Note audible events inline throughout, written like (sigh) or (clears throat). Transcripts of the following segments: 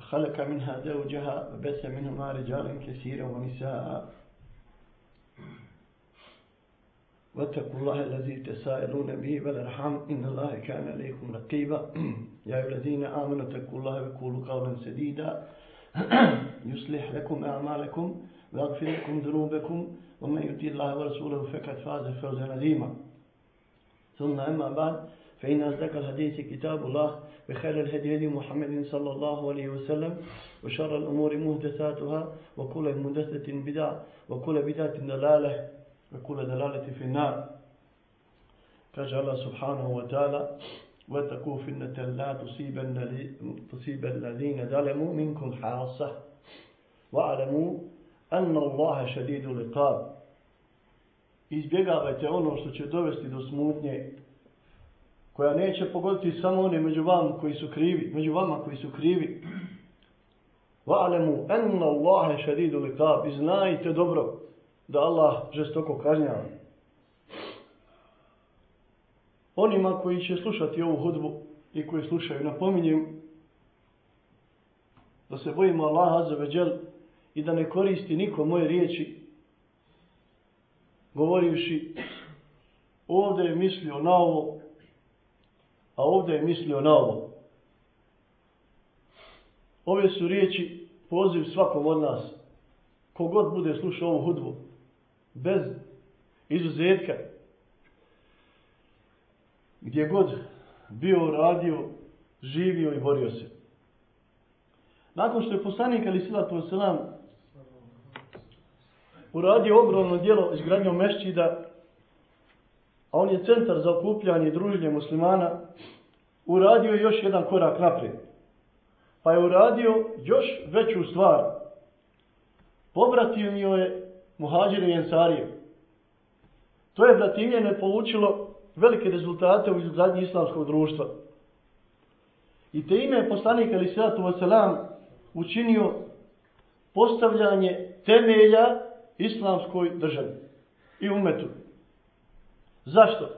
خلق منها زوجها وبث منهما رجالا كثيرا ونساء. واتقوا الله الذي تسائلون به والأرحام. إن الله كان عليكم رقيبا. (clears throat) يا أيها الذين آمنوا اتقوا الله وقولوا قولا سديدا. (clears throat) يصلح لكم أعمالكم ويغفر لكم ذنوبكم. ومن يطع الله ورسوله فقد فاز فوزا عظيما. ثم أما بعد فإن أصدق الحديث كتاب الله. وخير الهدي هدي محمد صلى الله عليه وسلم وشر الأمور مهدثاتها وكل مهدثة بدعة وكل بدعة دلالة وكل دلالة في النار. كجعل الله سبحانه وتعالى وتقوا فتنة لا تصيبن تصيب الذين ظلموا منكم حاصة. واعلموا أن الله شديد العقاب. Izbjegavajte ono što će dovesti do smutnje koja neće pogoditi samo one među vama koji su krivi, među vama koji su krivi. Va'lemu enna Allahe šadidu likab i znajte dobro da Allah žestoko kažnjava. Onima koji će slušati ovu hudbu i koji slušaju, napominjem da se bojimo Allaha azzaveđel i da ne koristi niko moje riječi govorivši ovdje je mislio na ovo a ovdje je mislio na ovo. Ove su riječi poziv svakom od nas, kogod bude slušao ovu hudbu, bez izuzetka, gdje god bio radio, živio i borio se. Nakon što je poslanik Ali Silatu Veselam uradio ogromno dijelo izgradnjom mešćida, a on je centar za okupljanje i druženje muslimana, uradio je još jedan korak naprijed. Pa je uradio još veću stvar. Pobratio mi je muhađire i ensarije. To je bratimljene polučilo velike rezultate u izgradnji islamskog društva. I te ime poslanika Ali sallatu wasalam učinio postavljanje temelja islamskoj državi i umetu. Zašto?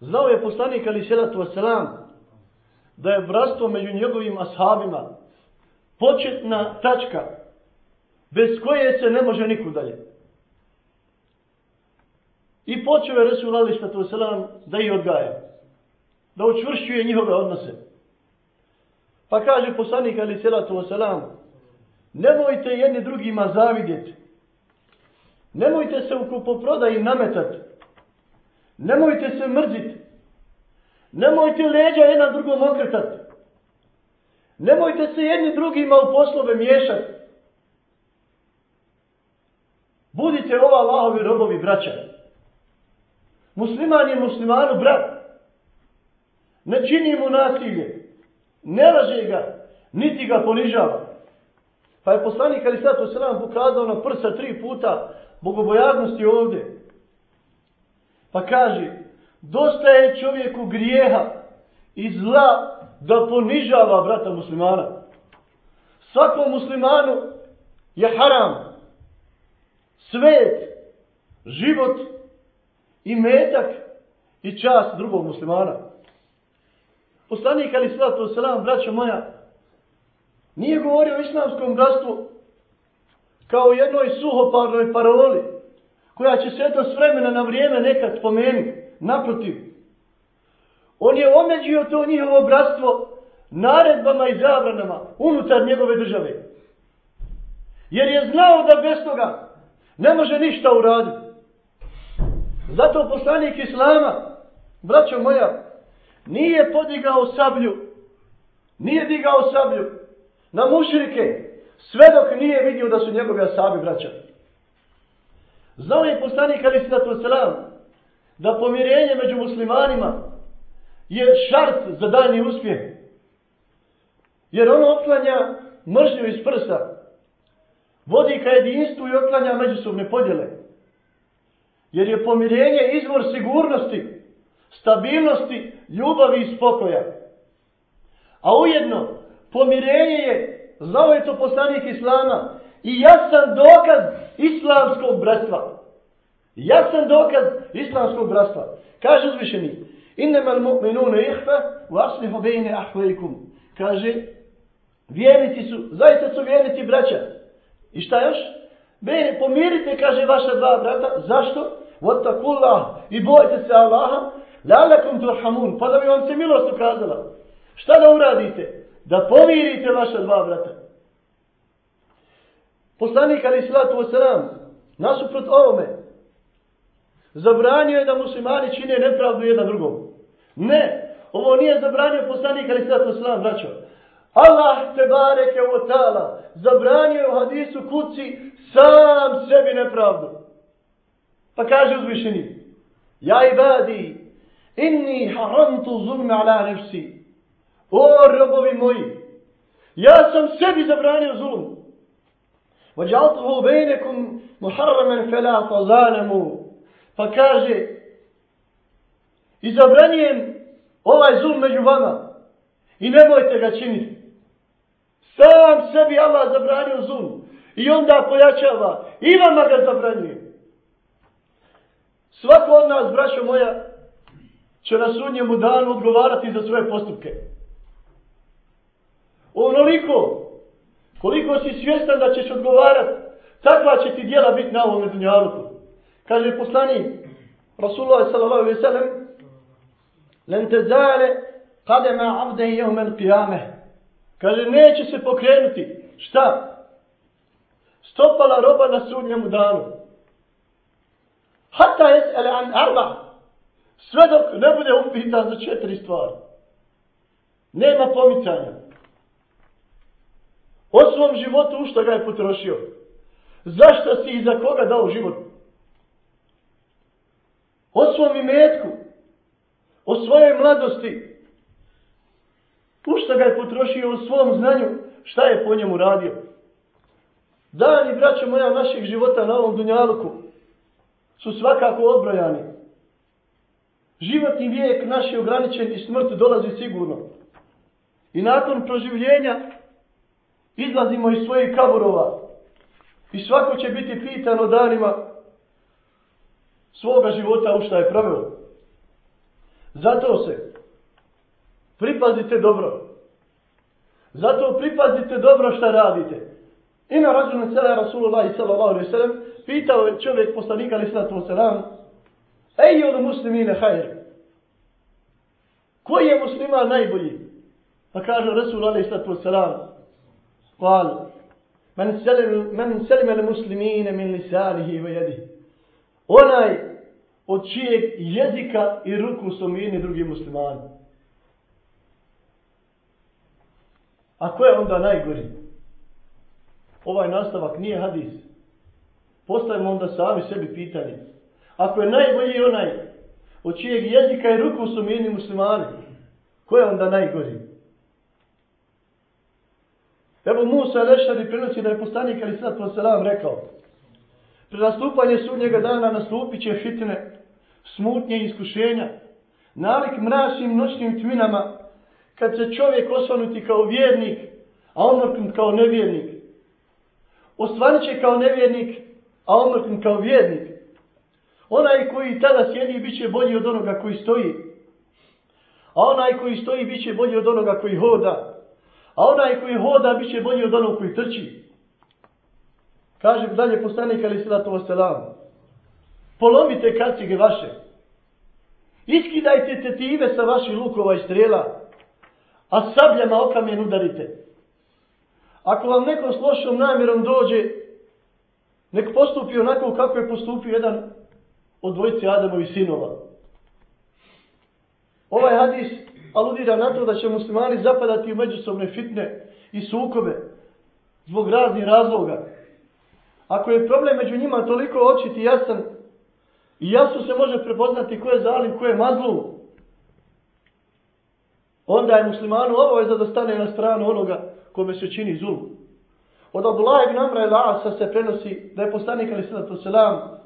Znao je poslanik ali selatu wasalam da je bratstvo među njegovim ashabima početna tačka bez koje se ne može nikud dalje. I počeo je Resul Ali Štatu Veselam da ih odgaja. Da učvršćuje njihove odnose. Pa kaže poslanik Ali Selatu Selam, nemojte jedni drugima zavidjeti. Nemojte se u kupoprodaji nametati. Nemojte se mrziti. Nemojte leđa jedan drugom okretati. Nemojte se jedni drugima u poslove miješati. Budite ova Allahovi robovi braća. Musliman je muslimanu brat. Ne čini mu nasilje. Ne laže ga. Niti ga ponižava. Pa je poslanik Ali Sato Selam pokazao na prsa tri puta bogobojaznosti ovdje. Pa kaže, dosta je čovjeku grijeha i zla da ponižava brata muslimana. Svakom muslimanu je haram, svet, život i metak i čast drugog muslimana. Poslanik Ali Sallatu selam, braćo moja, nije govorio o islamskom bratstvu kao jednoj suhoparnoj paroli, koja će se to s vremena na vrijeme nekad spomenuti. Naprotiv, on je omeđio to njihovo bratstvo naredbama i zabranama unutar njegove države. Jer je znao da bez toga Ne može ništa uraditi. Zato poslanik Islama, braćo moja, nije podigao sablju, nije digao sablju na mušrike, sve dok nije vidio da su njegove asabi braća. Znao je poslanik Ali Sallatu Selam da pomirenje među muslimanima je šart za daljni uspjeh. Jer ono otklanja mržnju iz prsa. Vodi ka jedinstvu i otklanja međusobne podjele. Jer je pomirenje izvor sigurnosti, stabilnosti, ljubavi i spokoja. A ujedno, pomirenje je, znao je to poslanik Islama, i jasan dokaz islamskog bratstva. Jasan dokaz islamskog bratstva. Kaže uzvišeni, innama mu'minuna ihfa wa aslihu bejne ahvejkum. Kaže, vjernici su, zaista su vjernici braća. I šta još? Bejne, pomirite, kaže vaša dva brata. Zašto? Vattakullah. I bojte se Allaha. Lalakum turhamun. Pa da bi vam se milost ukazala. Šta da uradite? Da pomirite vaša dva brata. Poslanik ali salatu wasalam, nasuprot ovome, zabranio je da muslimani čine nepravdu jedan drugom. Ne, ovo nije zabranio poslanik ali salatu wasalam, braćo. Allah te bareke u ta'ala zabranio u hadisu kuci sam sebi nepravdu. Pa kaže uzvišeni, ja ibadi, inni haramtu zulme ala nefsi. O robovi moji, ja sam sebi zabranio zulmu. وَجَعَلْتُهُ بَيْنَكُمْ مُحَرَّمًا فَلَا تَظَالَمُوا Pa kaže, izabranjem ovaj zul među vama i nemojte ga činiti. Sam sebi Allah zabranio zul i onda pojačava i vama ga zabranjuje. Svako od nas, braćo moja, će na sudnjemu danu odgovarati za svoje postupke. Onoliko Koliko si svjestan da ćeš odgovarati, takva će ti dijela biti na ovom dunjaluku. Kaže poslani Rasulullah sallallahu alaihi sallam Len te zale kadema abde i jevmen qiyame. Kaže, neće se pokrenuti. Šta? Stopala roba na sudnjemu danu. Hatta jes ele an arba. Sve dok ne bude upitan za četiri stvari. Nema pomicanja. O svom životu u što ga je potrošio? Zašto si i za koga dao život? O svom imetku? O svojoj mladosti? U što ga je potrošio u svom znanju? Šta je po njemu radio? Dani, braćo moja, naših života na ovom dunjaluku su svakako odbrojani. Životni vijek naš je ograničen i smrt dolazi sigurno. I nakon proživljenja izlazimo iz svojih kaburova i svako će biti pitan o danima svoga života u šta je pravilo. Zato se pripazite dobro. Zato pripazite dobro šta radite. I na rađunu sela Rasulullah i sallallahu alaihi sallam pitao je čovjek poslanika ali sallatu sallam Ej od muslimine hajr. Koji je musliman najbolji? Pa kaže Rasul alaihi sallatu sallam قال من سلم من سلم المسلمين من لسانه ويده onaj od čijeg jezika i ruku su mirni drugi muslimani. A ko je onda najgori? Ovaj nastavak nije hadis. Postavimo onda sami sebi pitanje. Ako je najbolji onaj od čijeg jezika i ruku su mirni muslimani, ko je onda najgori? Ebu Musa Lešari prenosi da je postanik ali sad poselam rekao Pre nastupanje sudnjega dana nastupit će fitne, smutnje i iskušenja, nalik mračnim noćnim tminama, kad se čovjek osvanuti kao vjernik, a omrknut kao nevjernik. Osvanit će kao nevjernik, a omrknut kao vjernik. Onaj koji tada sjedi bit će bolji od onoga koji stoji. A onaj koji stoji bit će bolji od onoga koji hoda. A onaj koji hoda bit će bolji od onog koji trči. Kaže dalje poslanik ali salatu wasalam. Polomite kacige vaše. Iskidajte tetive sa vaših lukova i strela. A sabljama o kamen udarite. Ako vam neko s lošom namjerom dođe, Nek postupi onako kako je postupio jedan od dvojice Adamovi sinova. Ovaj hadis aludira na to da će muslimani zapadati u međusobne fitne i sukobe zbog raznih razloga. Ako je problem među njima toliko očit i jasan, i jasno se može prepoznati ko je zalim, ko je mazlum, onda je muslimanu obaveza da stane na stranu onoga kome se čini zulum. Od Abdullah ibn Amra il Asa se prenosi da je poslanik ali sallatu selam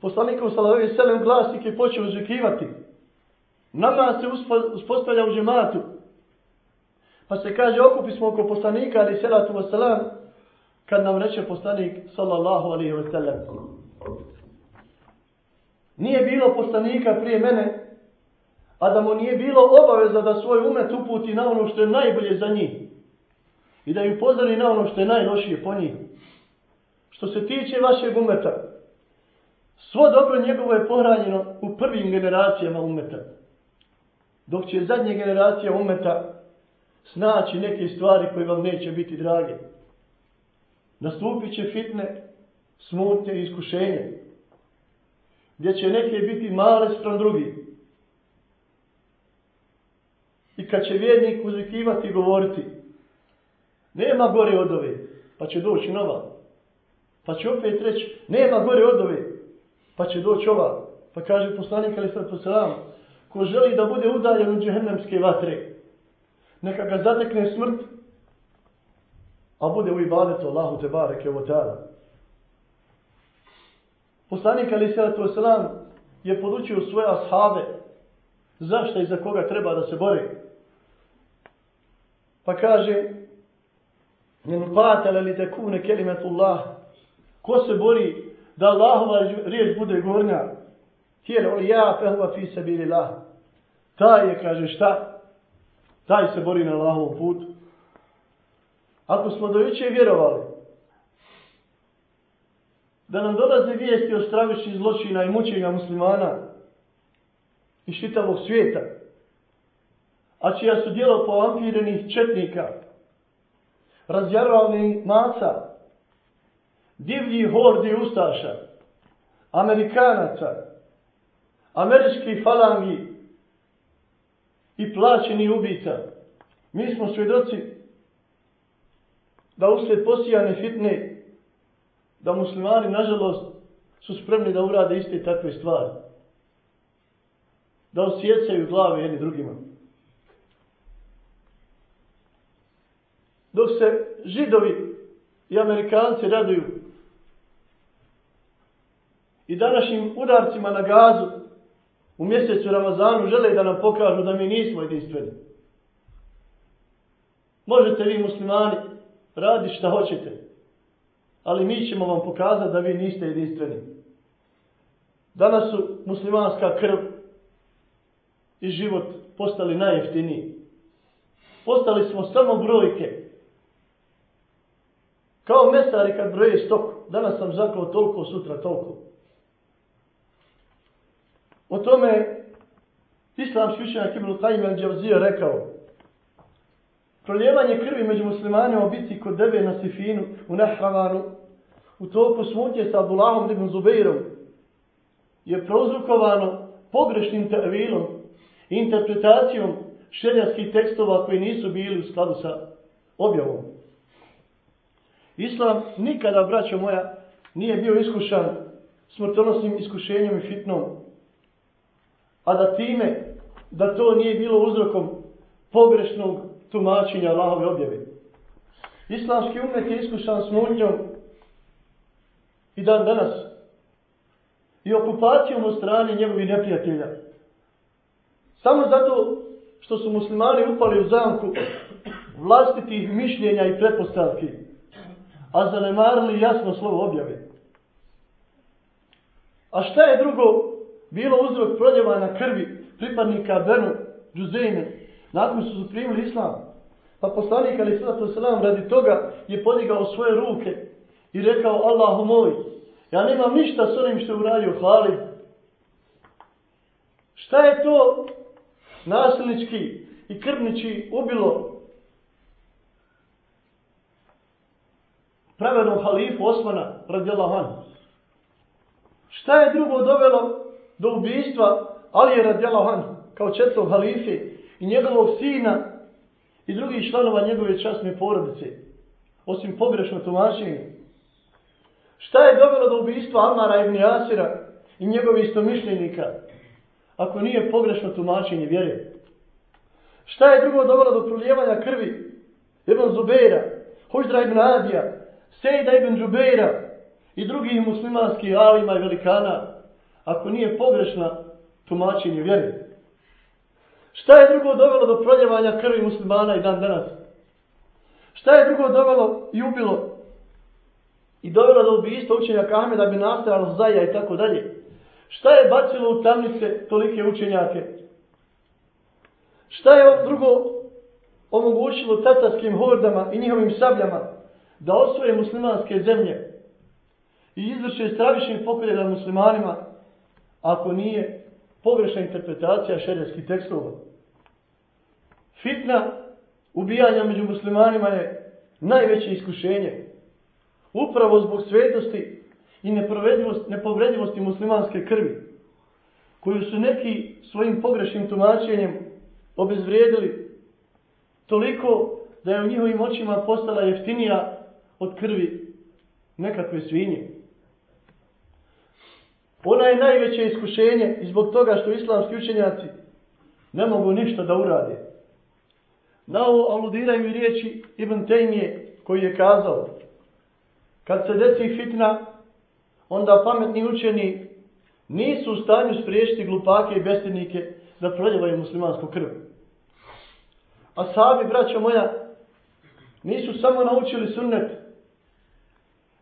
poslanikom sallallahu alejhi ve sellem glasnik je počeo uzvikivati. Nama se uspostavlja u džematu. Pa se kaže okupi smo oko poslanika ali salatu selam kad nam reče poslanik sallallahu alaihi ve sellem. Nije bilo poslanika prije mene a da mu nije bilo obaveza da svoj umet uputi na ono što je najbolje za njih i da ju pozori na ono što je najlošije po njih. Što se tiče vašeg umeta, svo dobro njegovo je pohranjeno u prvim generacijama umeta. Dok će zadnje generacija umeta snaći neke stvari koje vam neće biti drage. Nastupit će fitne, smutnje i iskušenje, gdje će neke biti male sprem drugih. I kad će vjernik uzvikivati i govoriti, Nema gore od ove. Pa će doći nova. Pa će opet reći, nema gore od ove. Pa će doći ova. Pa kaže poslanik ali sad poselam, ko želi da bude udaljen od džehennemske vatre, neka ga zatekne smrt, a bude u ibadetu Allahu te bareke wa ta'ala. Poslanik ali sad poselam je podučio svoje ashave zašto i za koga treba da se bore. Pa kaže, Men qatala li takuna kalimatullah. Ko se bori da Allahova riječ bude gornja? Tijel ja fehuva fi fi sabilillah. Taj je kaže šta? Taj se bori na Allahovom putu. Ako smo do juče vjerovali da nam dolaze vijesti o stravičnih zločina i mučenja muslimana i šitavog svijeta, a čija su dijelo poampirenih četnika, razjarovani maca, divlji hordi ustaša, amerikanaca, američki falangi i plaćeni ubica. Mi smo svjedoci da usled posijane fitne, da muslimani, nažalost, su spremni da urade iste takve stvari. Da osjecaju glave jedni drugima. dok se židovi i amerikanci raduju i današnjim udarcima na gazu u mjesecu Ramazanu žele da nam pokažu da mi nismo jedinstveni. Možete vi muslimani raditi šta hoćete, ali mi ćemo vam pokazati da vi niste jedinstveni. Danas su muslimanska krv i život postali najjeftiniji. Postali smo samo brojke. Kao mesari kad broje stoku. danas sam zaklao toliko, sutra toliko. O tome islamski učenjak Ibn Qayyim al-Đavzija rekao Proljevanje krvi među muslimanima biti kod deve na Sifinu u Nehravanu u toku smutnje sa Abdullahom ibn Zubeirom je prouzrukovano pogrešnim tevilom i interpretacijom šeljarskih tekstova koji nisu bili u skladu sa objavom. Islam nikada, braćo moja, nije bio iskušan smrtonosnim iskušenjem i fitnom. A da time, da to nije bilo uzrokom pogrešnog tumačenja Allahove objave. Islamski umet je iskušan smutnjom i dan danas. I okupacijom od strane njegovih neprijatelja. Samo zato što su muslimani upali u zamku vlastitih mišljenja i pretpostavki a zanemarili jasno slovo objave. A šta je drugo bilo uzrok proljevanja krvi pripadnika Benu Džuzejne nakon su su primili islam? Pa poslanik Ali Sallatu Salam radi toga je podigao svoje ruke i rekao Allahu moj, ja nemam ništa s onim što je uradio Halid. Šta je to nasilnički i krvnički ubilo pravednom halifu Osmana radijallahu anhu. Šta je drugo dovelo do ubijstva Alije radijallahu anhu kao četvrtog halife i njegovog sina i drugih članova njegove časne porodice, osim pogrešno tumačenje. Šta je dovelo do ubijstva Amara ibn Asira i njegovih istomišljenika, ako nije pogrešno tumačenje vjere? Šta je drugo dovelo do prolijevanja krvi Ibn Zubeira, Hujdra ibn Adija, Sejda ibn Džubeira i drugih muslimanskih alima i velikana, ako nije pogrešna tumačenje vjere? Šta je drugo dovelo do proljevanja krvi muslimana i dan danas? Šta je drugo dovelo i ubilo i dovelo do ubijstva učenja Ahmeda bin Nasir al-Zaja i tako dalje? Šta je bacilo u tamnice tolike učenjake? Šta je drugo omogućilo tatarskim hordama i njihovim sabljama da osvoje muslimanske zemlje i izvrše stravični pokolje nad muslimanima ako nije pogrešna interpretacija šerijskih tekstova? Fitna ubijanja među muslimanima je najveće iskušenje. Upravo zbog svetosti i nepovredivosti muslimanske krvi, koju su neki svojim pogrešnim tumačenjem obezvrijedili toliko da je u njihovim očima postala jeftinija od krvi nekakve svinje. Ona je najveće iskušenje i zbog toga što islamski učenjaci ne mogu ništa da urade. Na ovo aludiraju i riječi Ibn Tejmije koji je kazao kad se desi fitna, onda pametni učeni nisu u stanju spriješiti glupake i bestinike da proljevaju muslimansku krv. A sabi, braćo moja, nisu samo naučili sunnet,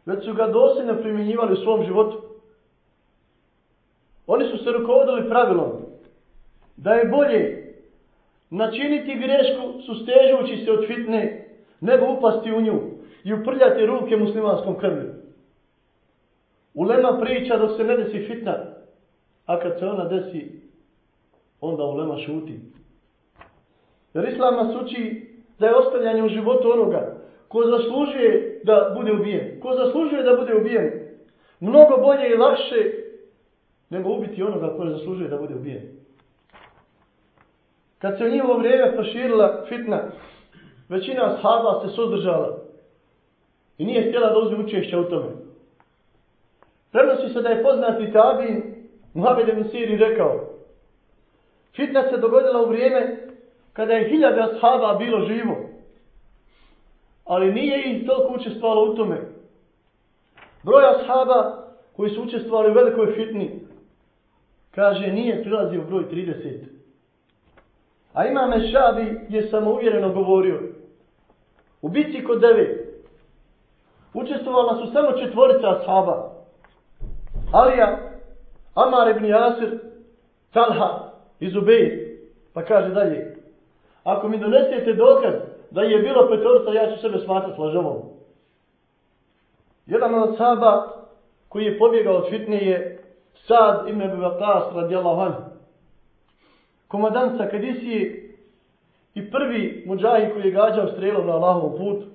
već su ga dosljedno primjenjivali u svom životu. Oni su se rukovodili pravilom da je bolje načiniti grešku sustežujući se od fitne, nego upasti u nju i uprljati ruke muslimanskom krvlju. Ulema priča dok se ne desi fitna, a kad se ona desi, onda ulema šuti. Jer Islam nas uči da je ostavljanje u životu onoga ko zaslužuje da bude ubijen. Ko zaslužuje da bude ubijen. Mnogo bolje i lakše nego ubiti onoga ko ne zaslužuje da bude ubijen. Kad se u njihovo vrijeme proširila fitna, većina sahaba se suzdržala i nije htjela da uzme učešća u tome. Prenosi se da je poznati tabin Muhammed ibn Siri rekao Fitna se dogodila u vrijeme kada je hiljada sahaba bilo živo. Ali nije ih toliko učestvalo u tome. Broja sahaba koji su učestvovali u velikoj fitni kaže nije prilazio broj 30. A Imam šabi je samouvjereno govorio. U bitci kod deve učestvovala su samo četvorica ashaba. Alija, Amar ibn Jasir, Talha i Zubeir. Pa kaže dalje. Ako mi donesete dokaz da je bilo petorca, ja ću sebe smatrati lažovom. Jedan od ashaba koji je pobjegao od fitne je Sad ibn Abi Waqas radijallahu anhu komadant sa Kadisije i prvi muđahi koji je gađao strelom na Allahovom putu.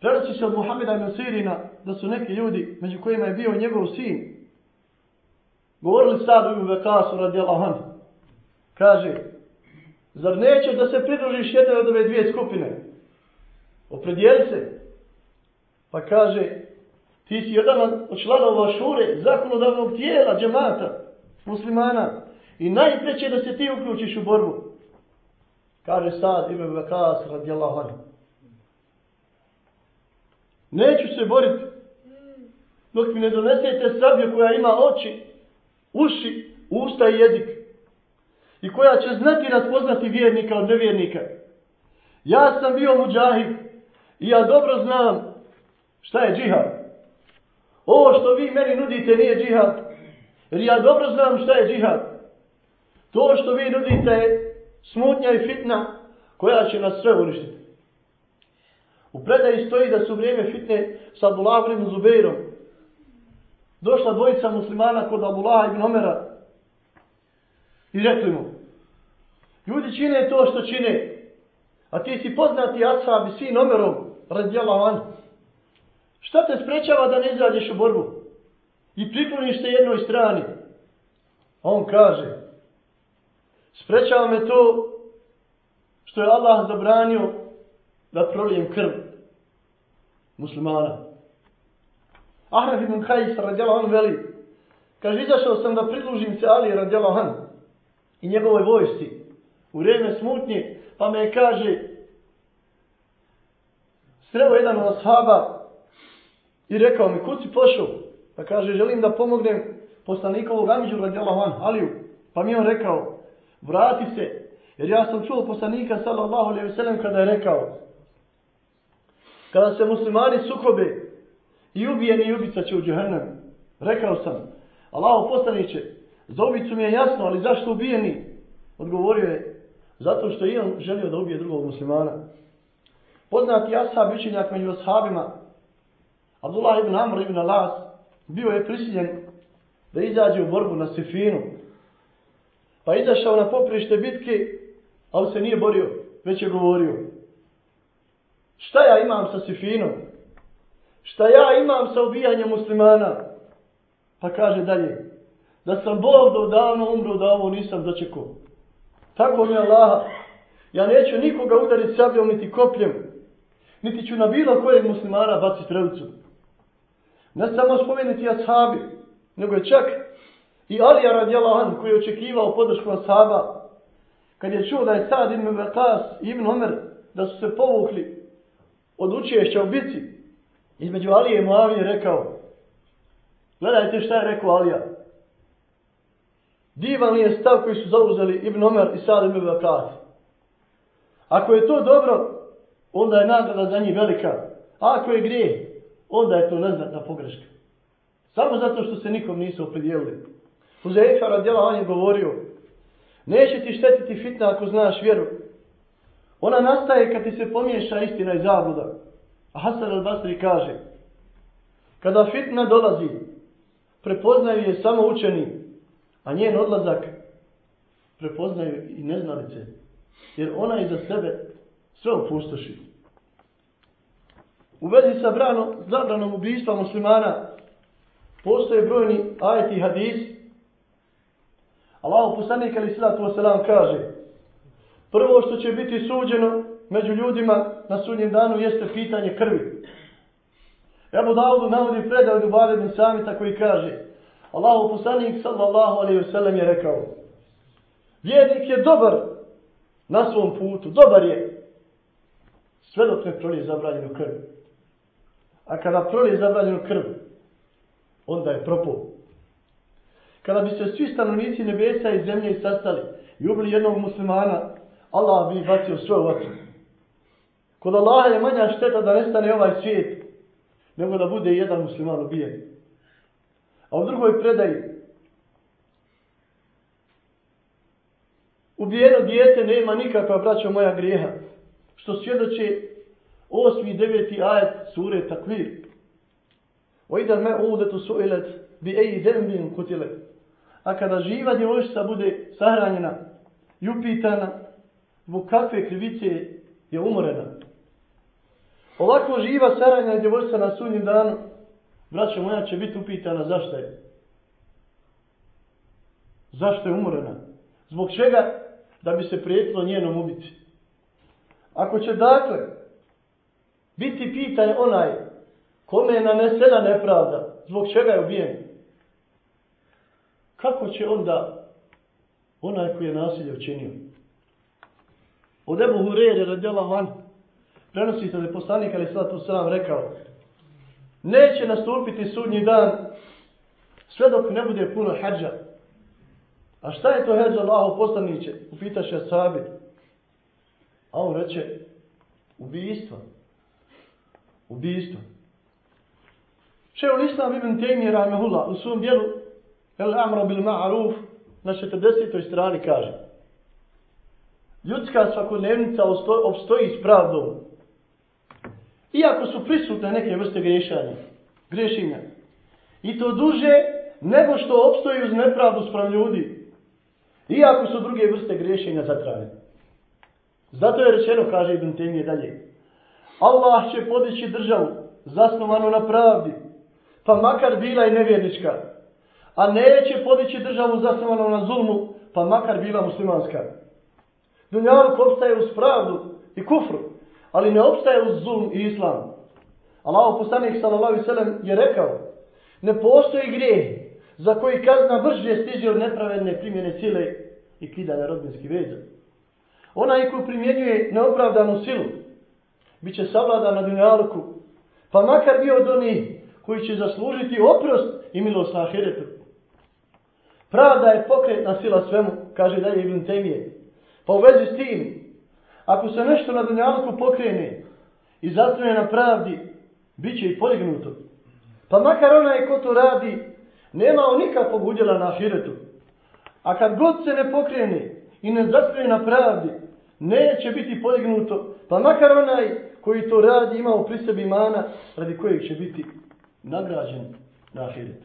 Prenosi se od Muhammeda ibn Sirina da su neki ljudi, među kojima je bio njegov sin, govorili sad ibn Vekasu radijallahu anhu. Kaže, zar nećeš da se pridružiš jednoj od ove dvije skupine? Opredijeli se. Pa kaže, ti si jedan od članova šure, zakonodavnog tijela, džemata, muslimana. I najpreće da se ti uključiš u borbu. Kaže sad Ibn Vakas radijallahu anhu. Neću se boriti dok mi ne donesete sablju koja ima oči, uši, usta i jezik. I koja će znati razpoznati vjernika od nevjernika. Ja sam bio muđahid i ja dobro znam šta je džihad. Ovo što vi meni nudite nije džihad. Jer ja dobro znam šta je džihad. To što vi nudite je smutnja i fitna koja će nas sve uništiti. U predaji stoji da su vrijeme fitne sa Abulahom ibn Zubeirom. Došla dvojica muslimana kod Abulaha ibn Omera i rekli mu Ljudi čine to što čine, a ti si poznati Ashab i sin Omerom radijala anhu. Šta te sprečava da ne izađeš u borbu? I prikloniš se jednoj strani. A on kaže, sprečava me to što je Allah zabranio da prolijem krv muslimana. Ahraf ibn Kajis radijala on veli, kaže, izašao sam da pridlužim se Ali radijala on i njegovoj vojsci u vrijeme smutnje, pa me kaže, sreo jedan od ashaba i rekao mi, kud si pošao? Pa kaže, želim da pomognem poslanikovog Amidžu radijala anhu, Aliju. Pa mi on rekao, vrati se, jer ja sam čuo poslanika sallallahu alaihi wasallam kada je rekao, kada se muslimani sukobe i ubijeni i ubica će u džahennem. Rekao sam, Allaho poslaniće, za ubicu mi je jasno, ali zašto ubijeni? Odgovorio je, zato što je on želio da ubije drugog muslimana. Poznati ashab učenjak među ashabima, Abdullah ibn Amr ibn Alas, bio je prisiljen da izađe u borbu na Sifinu. Pa izašao na poprište bitke, ali se nije borio, već je govorio. Šta ja imam sa Sifinom? Šta ja imam sa ubijanjem muslimana? Pa kaže dalje. Da sam Bog do davno umro da ovo nisam dočekao. Tako mi je Allah. Ja neću nikoga udariti sabljom niti kopljem. Niti ću na bilo kojeg muslimana baciti strelicu. Ne samo spomenuti ashabi. Nego je čak i Alija radijallahu anhu koji je očekivao podršku ashaba. Kad je čuo da je Sad ibn Bekas i ibn Omer da su se povukli od učešća u bici, između Alije i Moavije rekao, gledajte šta je rekao Alija. Divan je stav koji su zauzeli Ibn Omer i Sad ibn Bakat. Ako je to dobro, onda je nagrada za njih velika. A ako je grije, onda je to neznatna pogreška. Samo zato što se nikom nisu opredijelili. Huzeifa radijela on je govorio, neće ti štetiti fitna ako znaš vjeru, Ona nastaje kad ti se pomiješa istina i zabluda. A Hasan al-Basri kaže, kada fitna dolazi, prepoznaju je samo učeni, a njen odlazak prepoznaju i neznalice, jer ona iza sebe sve opustoši. U vezi sa brano, zabranom ubijstva muslimana postoje brojni ajeti hadis. Allah poslanik ali sallatu wasalam kaže, Prvo što će biti suđeno među ljudima na sudnjem danu jeste pitanje krvi. Ebu Daudu navodi predaj od Ubade bin Samita koji kaže Allahu poslanik sallallahu alaihi wasallam je rekao Vjernik je dobar na svom putu, dobar je sve dok ne prolije zabranjenu krv. A kada prolije zabranjenu krv, onda je propao. Kada bi se svi stanovnici nebesa i zemlje sastali i ubili jednog muslimana, Allah bi bacio sve u vatru. Kod Allaha je manja šteta da nestane ovaj svijet, nego da bude jedan musliman ubijen. A u drugoj predaji, ubijeno dijete nema nikakva, braćo moja, grijeha, što svjedoče osmi i deveti ajet sure takvir. O idan me uvetu su ilet bi eji dembin kutile. A kada živa djevojčica bude sahranjena i upitana zbog kakve krivice je umorena. Ovako živa saranja djevojčica na sunnjem danu, braća moja će biti upitana zašto je. Zašto je umorena? Zbog čega? Da bi se prijetilo njenom ubici. Ako će dakle biti pitan onaj kome je nanesena nepravda, zbog čega je ubijen, kako će onda onaj koji je nasilje učinio? Od Ebu Hurere radijala van, prenosi se da je poslanik ali sada tu sam rekao, neće nastupiti sudnji dan sve dok ne bude puno hađa. A šta je to hađa Allaho poslaniće? Upitaše sabi. A on reče, ubijstva ubistvo. Še u Islam ibn Taymi Rahmehullah u svom dijelu El Amro bil Ma'aruf na 40. strani kaže ljudska svakodnevnica obstoji s pravdom. Iako su prisutne neke vrste griješanja, griješenja, I to duže nego što obstoji uz nepravdu sprem ljudi. Iako su druge vrste griješenja zatrane. Zato je rečeno, kaže Ibn Temije dalje. Allah će podići državu zasnovanu na pravdi, pa makar bila i nevjernička. A neće podići državu zasnovanu na zulmu, pa makar bila muslimanska. Dunjaluk obstaje uz pravdu i kufru, ali ne obstaje uz zulm i islam. Allah poslanik sallallahu sallam je rekao, ne postoji grijeh za koji kazna brže stiže od nepravedne primjene sile i kidanja rodbinskih veza. Onaj ko primjenjuje neopravdanu silu, Biće savlada savladan na dunjalku. pa makar bio od onih koji će zaslužiti oprost i milost na ahiretu. Pravda je pokretna sila svemu, kaže dalje Ibn Temije. Pa u vezi s tim, ako se nešto na dunjalku pokrene i zatrne na pravdi, bit će i podignuto. Pa makar onaj ko to radi, nema on nikakvog udjela na ahiretu. A kad god se ne pokrene i ne zatrne na pravdi, neće biti podignuto. Pa makar onaj koji to radi ima u prisebi imana radi kojeg će biti nagrađen na ahiret.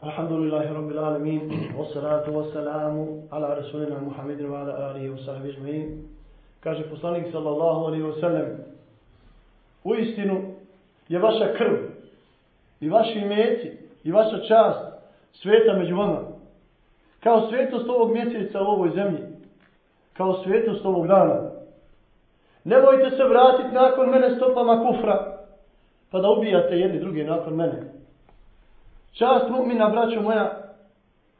Alhamdulillahi rabbil alameen, wa salatu ala rasulina muhammedin wa ala alihi wa sahbihi jmeen. Kaže poslanik sallallahu alaihi wa sallam, u istinu je vaša krv i vaši imeti i vaša čast sveta među vama. Kao svetost ovog mjeseca u ovoj zemlji. Kao svetost ovog dana. Nemojte se vratiti nakon mene stopama kufra pa da ubijate jedni drugi nakon mene. Čast mu'mina, braćo moja,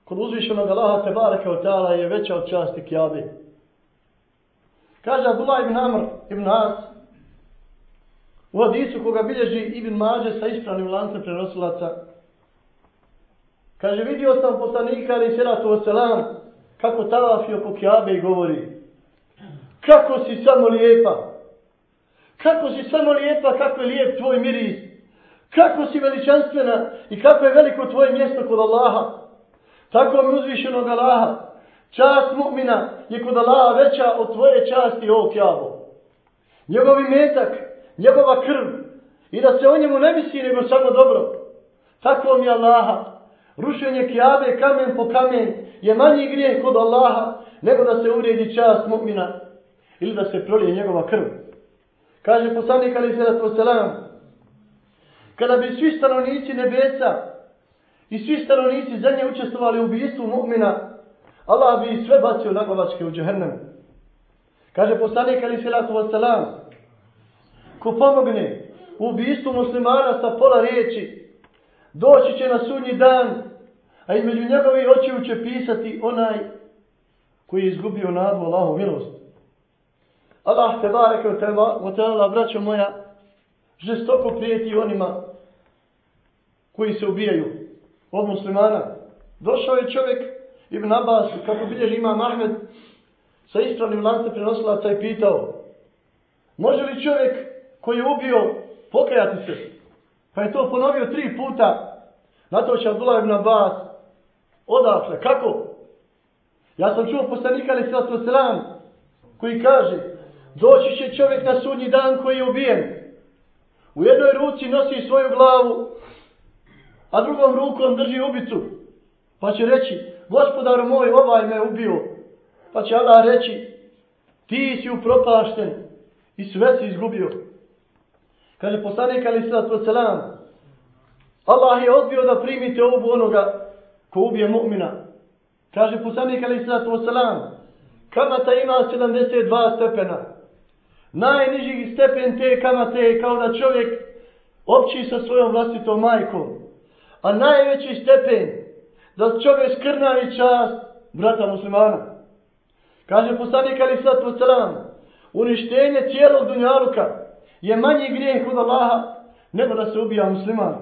kod uzvišenog Allaha te baraka od ta'ala je veća od časti kjabe. Kaže Abdullah ibn Amr ibn As, u hadisu koga bilježi Ibn Mađe sa ispravnim lancem prenosilaca, kaže, vidio sam poslanika ali salatu wasalam, kako tavafi oko kjabe i govori, kako si samo lijepa, kako si samo lijepa, kako je lijep tvoj miris, Kako si veličanstvena i kako je veliko tvoje mjesto kod Allaha. Tako mi uzvišenog Allaha. Čast mu'mina je kod Allaha veća od tvoje časti o jabo. Njegovi metak, njegova krv i da se o njemu ne misli nego samo dobro. Tako mi Allaha. Rušenje kjabe kamen po kamen je manji grijeh kod Allaha nego da se uredi čast mu'mina ili da se prolije njegova krv. Kaže poslanik ali se da to selam kada bi svi stanovnici nebesa i svi stanovnici zemlje učestvovali u ubijstvu mu'mina, Allah bi sve bacio na glavačke u džehennem. Kaže poslanik ali salatu selam, ko pomogne u ubijstvu muslimana sa pola riječi, doći će na sudnji dan, a između njegovi očiju će pisati onaj koji je izgubio nadu Allahu milost. Allah te bareke u tela, braćo moja, žestoko prijeti onima koji se ubijaju od muslimana. Došao je čovjek Ibn Abbas, kako bilježi Imam Ahmed, sa ispravnim lancem prenosilaca i pitao, može li čovjek koji je ubio pokajati se? Pa je to ponovio tri puta. Na to će Abdullah ibn Abbas odakle, kako? Ja sam čuo poslanika ali sallatu selam koji kaže doći će čovjek na sudnji dan koji je ubijen. U jednoj ruci nosi svoju glavu, a drugom rukom drži ubicu. Pa će reći, gospodar moj, ovaj me ubio. Pa će Allah reći, ti si upropašten i sve si izgubio. Kaže poslanik ali sallatu selam, Allah je odbio da primite obu onoga ko ubije mu'mina. Kaže poslanik ali sallatu selam, kamata ima 72 stepena. Najniži stepen te kamate je kao da čovjek opći sa svojom vlastitom majkom. A najveći stepen da čovjek skrnavi čast brata muslimana. Kaže poslanik ali sallatu selam, uništenje cijelog dunjaluka je manji grijeh kod Allaha nego da se ubija musliman.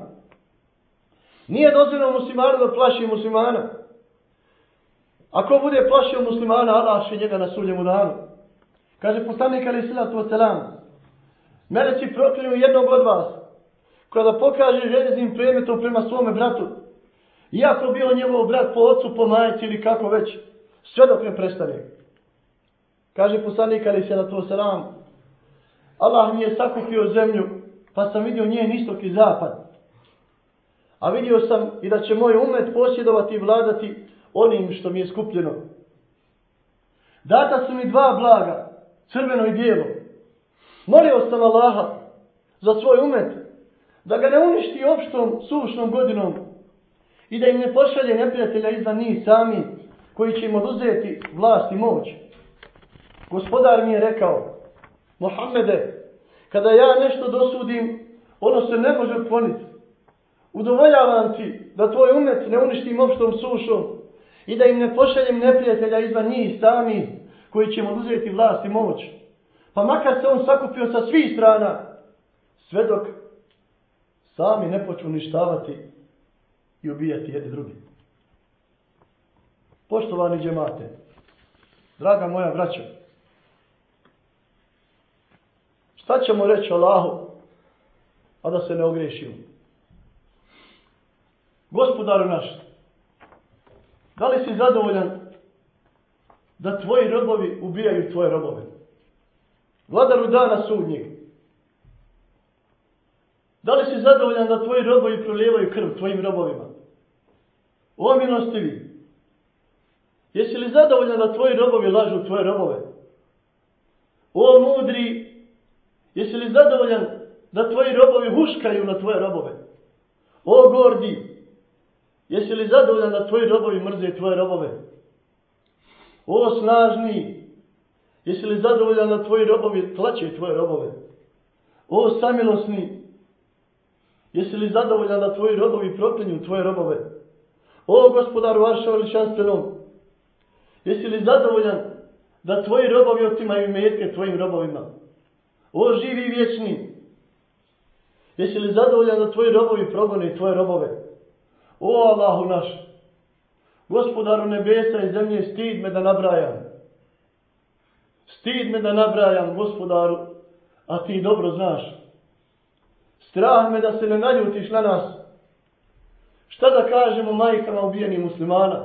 Nije dozvoljeno muslimanu da plaši muslimana. Ako bude plašio muslimana, Allah će njega na suljemu danu. Kaže poslanik ali sallatu selam, će proklinu jednog od vas, kada pokaže željeznim predmetom prema svome bratu, iako bio njegov brat po ocu, po majici ili kako već, sve dok ne prestane. Kaže poslanik ali salatu na Allah mi je sakupio zemlju, pa sam vidio njen istok i zapad. A vidio sam i da će moj umet posjedovati i vladati onim što mi je skupljeno. Data su mi dva blaga, crveno i bijelo. Molio sam Allaha za svoj umet, da ga ne uništi opštom sušnom godinom i da im ne pošalje neprijatelja iza njih sami, koji će im oduzeti vlast i moć. Gospodar mi je rekao, Mohamede, kada ja nešto dosudim, ono se ne može otkloniti. Udovoljavam ti da tvoj umet ne uništim opštom sušom i da im ne pošaljem neprijatelja izvan njih sami, koji će mu oduzeti vlast i moć. Pa makar se on sakupio sa svih strana, sve dok sami ne počnu uništavati i ubijati jedni drugi. Poštovani džemate, draga moja braća, šta ćemo reći Allahu, a da se ne ogrešimo? Gospodaru naš, da li si zadovoljan da tvoji robovi ubijaju tvoje robove? Vladaru dana sudnjeg, Da li si zadovoljan da tvoji robovi prolijevaju krv tvojim robovima? O milostivi, jesi li zadovoljan da tvoji robovi lažu tvoje robove? O mudri, jesi li zadovoljan da tvoji robovi huškaju na tvoje robove? O gordi, jesi li zadovoljan da tvoji robovi mrze tvoje robove? O snažni, jesi li zadovoljan da tvoji robovi tlače tvoje robove? O samilosni, Jesi li zadovoljan da tvoji robovi proklinju tvoje robove? O gospodaru Arša veličanstvenom, jesi li zadovoljan da tvoji robovi otimaju metke tvojim robovima? O živi vječni, jesi li zadovoljan da tvoji robovi progone tvoje robove? O Allahu naš, gospodaru nebesa i zemlje, stid me da nabrajam. Stid me da nabrajam, gospodaru, a ti dobro znaš. Strah me da se ne naljutiš na nas. Šta da kažemo majkama ubijenih muslimana?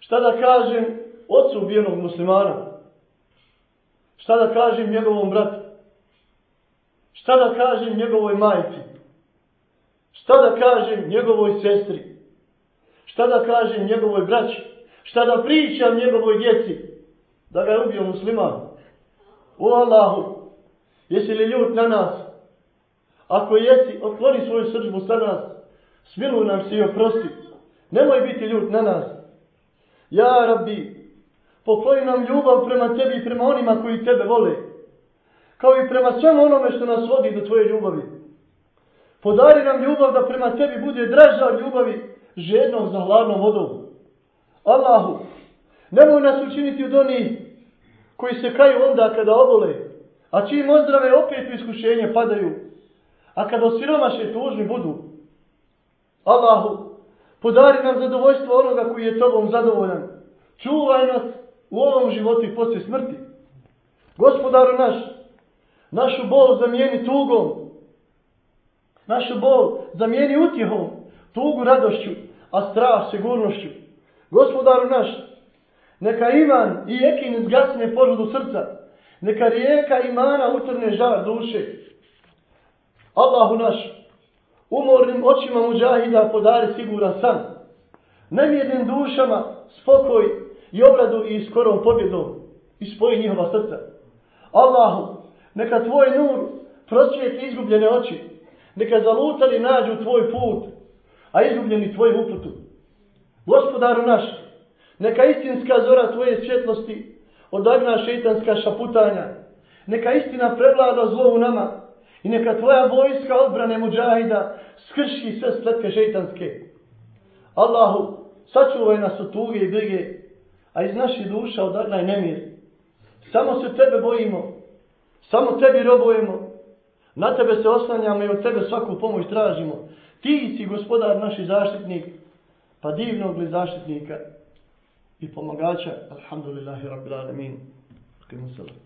Šta da kažem ocu ubijenog muslimana? Šta da kažem njegovom bratu? Šta da kažem njegovoj majci? Šta da kažem njegovoj sestri? Šta da kažem njegovoj braći? Šta da pričam njegovoj djeci? Da ga je ubio musliman? O Allahu, jesi li ljut na nas? Ako jesi, otvori svoju srđbu sa nas. Smiluj nam se i oprosti. Nemoj biti ljut na nas. Ja, rabbi, pokloni nam ljubav prema tebi i prema onima koji tebe vole. Kao i prema svemu onome što nas vodi do tvoje ljubavi. Podari nam ljubav da prema tebi bude draža od ljubavi žednog za hladnom vodom. Allahu, nemoj nas učiniti od onih koji se kaju onda kada obole, a čim ozdrave opet u iskušenje padaju. A kad osiromaše tužni budu, Allahu, podari nam zadovoljstvo onoga koji je tobom zadovoljan. Čuvaj nas u ovom životu i poslije smrti. Gospodaru naš, našu bol zamijeni tugom. Našu bol zamijeni utjehom, tugu radošću, a strah sigurnošću. Gospodaru naš, neka iman i jekin izgasne požudu srca. Neka rijeka imana utrne žar duše. Allahu naš, umornim očima muđahida podari siguran san. Nemjednim dušama spokoj i obradu i skorom pobjedom i spoji njihova srca. Allahu, neka tvoj nur prosvijeti izgubljene oči. Neka zalutali nađu tvoj put, a izgubljeni tvoj uputu. Gospodaru naš, neka istinska zora tvoje svjetlosti odagna šeitanska šaputanja. Neka istina prevlada zlo u nama, I neka tvoja vojska odbrane muđahida skrši sve sletke šeitanske. Allahu, sačuvaj nas od tuge i brige, a iz naših duša odagnaj nemir. Samo se tebe bojimo, samo tebi robujemo, na tebe se oslanjamo i od tebe svaku pomoć tražimo. Ti si gospodar naši zaštitnik, pa divnog li zaštitnika i pomagača. Alhamdulillahi rabbil alamin. Kimu salam.